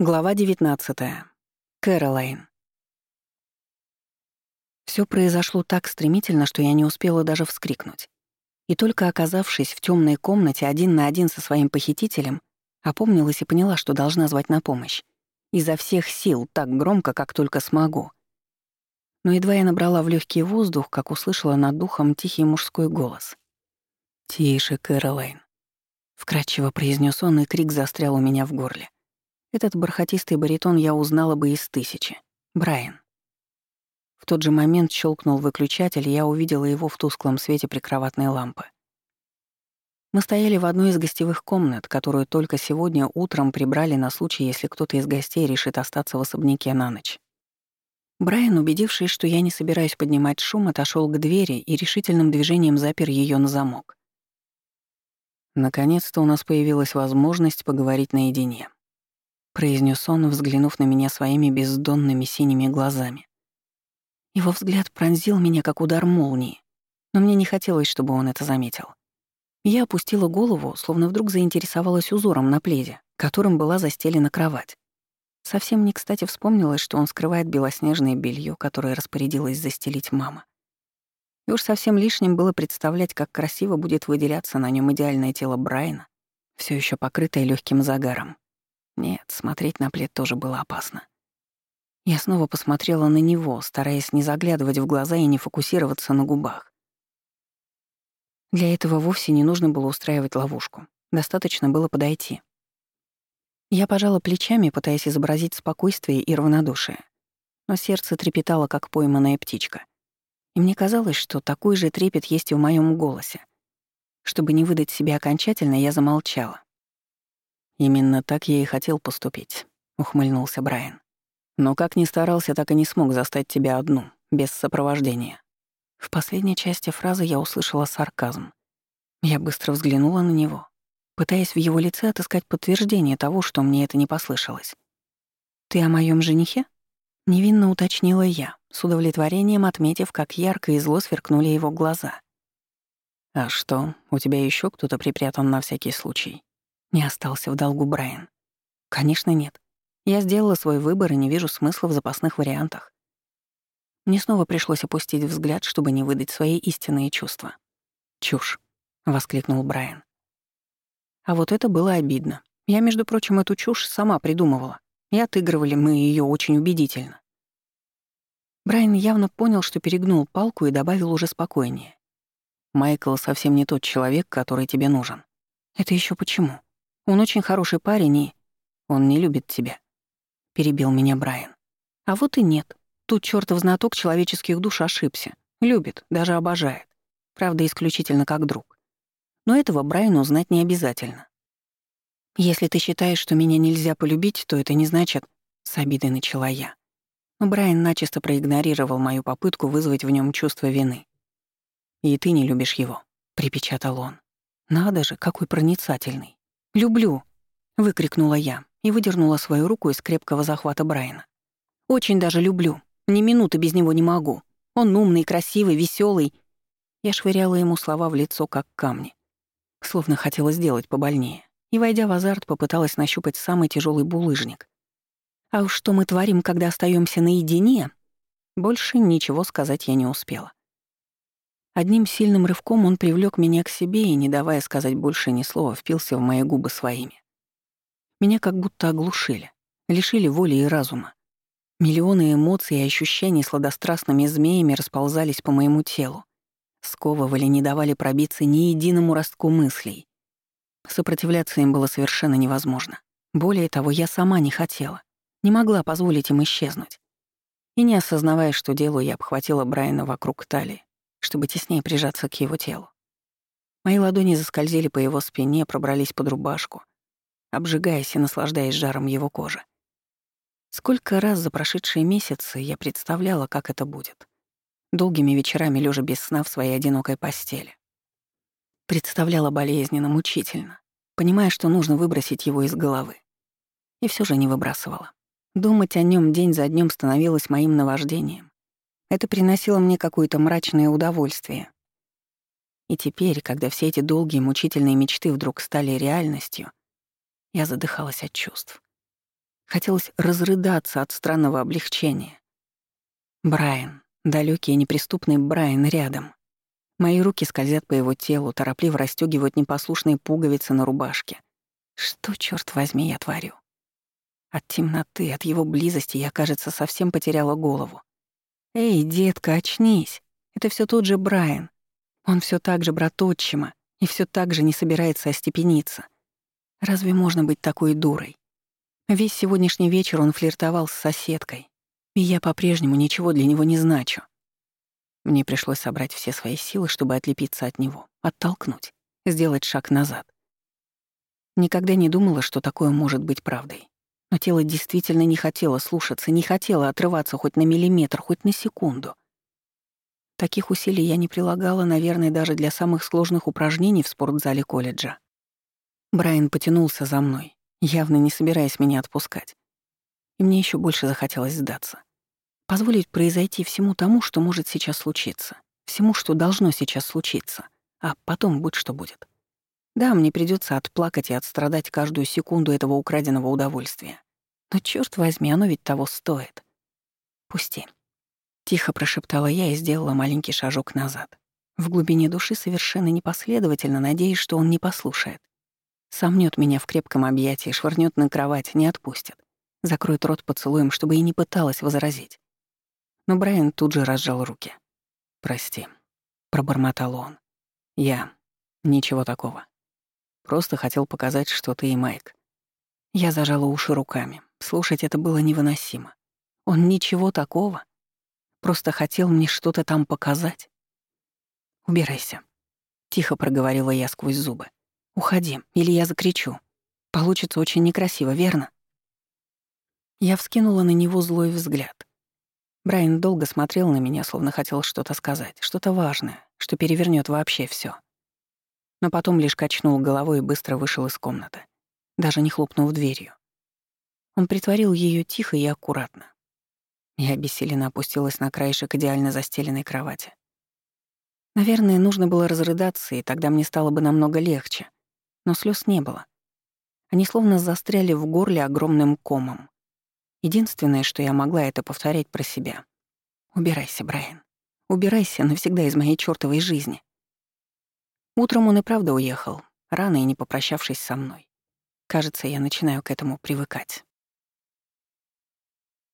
Глава 19. Кэролайн. Все произошло так стремительно, что я не успела даже вскрикнуть. И только оказавшись в темной комнате один на один со своим похитителем, опомнилась и поняла, что должна звать на помощь. Изо всех сил, так громко, как только смогу. Но едва я набрала в легкий воздух, как услышала над духом тихий мужской голос. «Тише, Кэролайн», — вкратчиво произнес он, и крик застрял у меня в горле. Этот бархатистый баритон я узнала бы из тысячи. Брайан. В тот же момент щелкнул выключатель, и я увидела его в тусклом свете прикроватной лампы. Мы стояли в одной из гостевых комнат, которую только сегодня утром прибрали на случай, если кто-то из гостей решит остаться в особняке на ночь. Брайан, убедившись, что я не собираюсь поднимать шум, отошел к двери и решительным движением запер ее на замок. Наконец-то у нас появилась возможность поговорить наедине произнес он, взглянув на меня своими бездонными синими глазами. Его взгляд пронзил меня, как удар молнии, но мне не хотелось, чтобы он это заметил. Я опустила голову, словно вдруг заинтересовалась узором на пледе, которым была застелена кровать. Совсем не кстати вспомнилось, что он скрывает белоснежное белье, которое распорядилась застелить мама. И уж совсем лишним было представлять, как красиво будет выделяться на нем идеальное тело Брайана, все еще покрытое легким загаром. Нет, смотреть на плед тоже было опасно. Я снова посмотрела на него, стараясь не заглядывать в глаза и не фокусироваться на губах. Для этого вовсе не нужно было устраивать ловушку. Достаточно было подойти. Я пожала плечами, пытаясь изобразить спокойствие и равнодушие. Но сердце трепетало, как пойманная птичка. И мне казалось, что такой же трепет есть и в моем голосе. Чтобы не выдать себя окончательно, я замолчала. «Именно так я и хотел поступить», — ухмыльнулся Брайан. «Но как ни старался, так и не смог застать тебя одну, без сопровождения». В последней части фразы я услышала сарказм. Я быстро взглянула на него, пытаясь в его лице отыскать подтверждение того, что мне это не послышалось. «Ты о моем женихе?» — невинно уточнила я, с удовлетворением отметив, как ярко и зло сверкнули его глаза. «А что, у тебя еще кто-то припрятан на всякий случай?» Не остался в долгу Брайан. Конечно, нет. Я сделала свой выбор и не вижу смысла в запасных вариантах. Мне снова пришлось опустить взгляд, чтобы не выдать свои истинные чувства. «Чушь», — воскликнул Брайан. А вот это было обидно. Я, между прочим, эту чушь сама придумывала. И отыгрывали мы ее очень убедительно. Брайан явно понял, что перегнул палку и добавил уже спокойнее. «Майкл совсем не тот человек, который тебе нужен». «Это еще почему?» Он очень хороший парень и... Он не любит тебя», — перебил меня Брайан. «А вот и нет. Тут чертов знаток человеческих душ ошибся. Любит, даже обожает. Правда, исключительно как друг. Но этого Брайану знать не обязательно. Если ты считаешь, что меня нельзя полюбить, то это не значит... С обидой начала я. Но Брайан начисто проигнорировал мою попытку вызвать в нем чувство вины. «И ты не любишь его», — припечатал он. «Надо же, какой проницательный. «Люблю!» — выкрикнула я и выдернула свою руку из крепкого захвата Брайана. «Очень даже люблю. Ни минуты без него не могу. Он умный, красивый, веселый. Я швыряла ему слова в лицо, как камни. Словно хотела сделать побольнее. И, войдя в азарт, попыталась нащупать самый тяжелый булыжник. А уж что мы творим, когда остаемся наедине, больше ничего сказать я не успела. Одним сильным рывком он привлек меня к себе и, не давая сказать больше ни слова, впился в мои губы своими. Меня как будто оглушили, лишили воли и разума. Миллионы эмоций и ощущений сладострастными змеями расползались по моему телу, сковывали, не давали пробиться ни единому ростку мыслей. Сопротивляться им было совершенно невозможно. Более того, я сама не хотела, не могла позволить им исчезнуть. И не осознавая, что делаю, я обхватила Брайана вокруг талии, чтобы теснее прижаться к его телу. Мои ладони заскользили по его спине, пробрались под рубашку, обжигаясь и наслаждаясь жаром его кожи. Сколько раз за прошедшие месяцы я представляла, как это будет. Долгими вечерами лежа без сна в своей одинокой постели. Представляла болезненно, мучительно, понимая, что нужно выбросить его из головы. И все же не выбрасывала. Думать о нем день за днем становилось моим наваждением. Это приносило мне какое-то мрачное удовольствие. И теперь, когда все эти долгие мучительные мечты вдруг стали реальностью, я задыхалась от чувств. Хотелось разрыдаться от странного облегчения. Брайан, далекий и неприступный Брайан рядом. Мои руки скользят по его телу, торопливо расстёгивают непослушные пуговицы на рубашке. Что, черт возьми, я творю? От темноты, от его близости я, кажется, совсем потеряла голову. «Эй, детка, очнись! Это все тот же Брайан. Он все так же брат отчима и все так же не собирается остепениться. Разве можно быть такой дурой? Весь сегодняшний вечер он флиртовал с соседкой, и я по-прежнему ничего для него не значу. Мне пришлось собрать все свои силы, чтобы отлепиться от него, оттолкнуть, сделать шаг назад. Никогда не думала, что такое может быть правдой. Но тело действительно не хотело слушаться, не хотело отрываться хоть на миллиметр, хоть на секунду. Таких усилий я не прилагала, наверное, даже для самых сложных упражнений в спортзале колледжа. Брайан потянулся за мной, явно не собираясь меня отпускать. И мне еще больше захотелось сдаться. Позволить произойти всему тому, что может сейчас случиться. Всему, что должно сейчас случиться. А потом будь что будет. Да, мне придется отплакать и отстрадать каждую секунду этого украденного удовольствия. Но черт возьми, оно ведь того стоит. Пусти. Тихо прошептала я и сделала маленький шажок назад. В глубине души совершенно непоследовательно, надеясь, что он не послушает. Сомнёт меня в крепком объятии, швырнёт на кровать, не отпустит. Закроет рот поцелуем, чтобы и не пыталась возразить. Но Брайан тут же разжал руки. «Прости», — пробормотал он. «Я... Ничего такого. Просто хотел показать, что ты и Майк». Я зажала уши руками. Слушать это было невыносимо. Он ничего такого. Просто хотел мне что-то там показать. «Убирайся», — тихо проговорила я сквозь зубы. «Уходи, или я закричу. Получится очень некрасиво, верно?» Я вскинула на него злой взгляд. Брайан долго смотрел на меня, словно хотел что-то сказать, что-то важное, что перевернет вообще все. Но потом лишь качнул головой и быстро вышел из комнаты, даже не хлопнув дверью. Он притворил ее тихо и аккуратно. Я обессиленно опустилась на краешек идеально застеленной кровати. Наверное, нужно было разрыдаться, и тогда мне стало бы намного легче. Но слез не было. Они словно застряли в горле огромным комом. Единственное, что я могла, это повторять про себя. «Убирайся, Брайан. Убирайся навсегда из моей чёртовой жизни». Утром он и правда уехал, рано и не попрощавшись со мной. Кажется, я начинаю к этому привыкать.